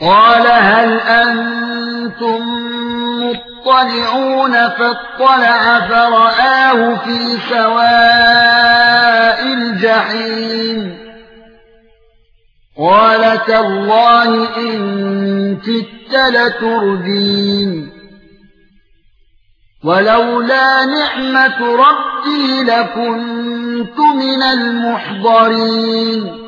قال هل أنتم مطلعون فاطلع فرآه في سواء الجحيم. قال تالله إن كدت لتردين. ولولا نعمة ربي لكنت من المحضرين.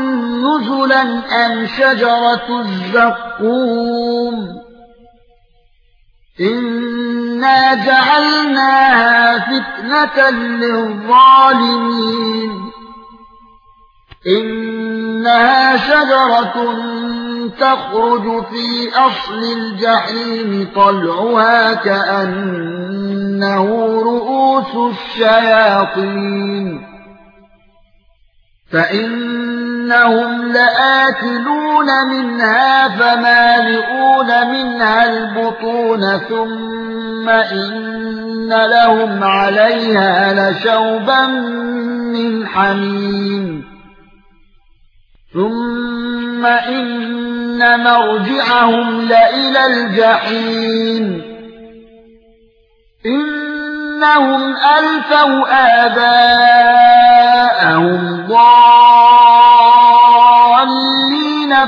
نزلا ام شجره الزقوم إنا جعلناها فتنه للظالمين انها شجره تخرج في اصل الجحيم طلعها كانه رؤوس الشياطين فانهم لآكلون منها فمالئون منها البطون ثم إن لهم عليها لشوبا من حميم. ثُمَّ إِنَّ مَرْجِعَهُمْ لَإِلَى الْجَحِيمِ. إِنَّهُمْ أَلْفَوْا آبَاءَهُمْ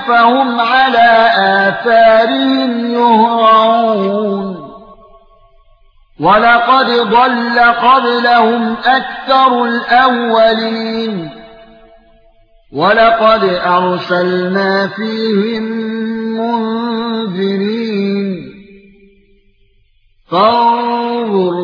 فَهُمْ عَلَى آثَارِهِمْ يُهْرَعُونَ. وَلَقَدْ ضَلَّ قَبْلَهُمْ أَكْثَرُ الْأَوَّلِينَ. وَلَقَدْ أَرْسَلْنَا فِيهِم مُنذِرِينَ.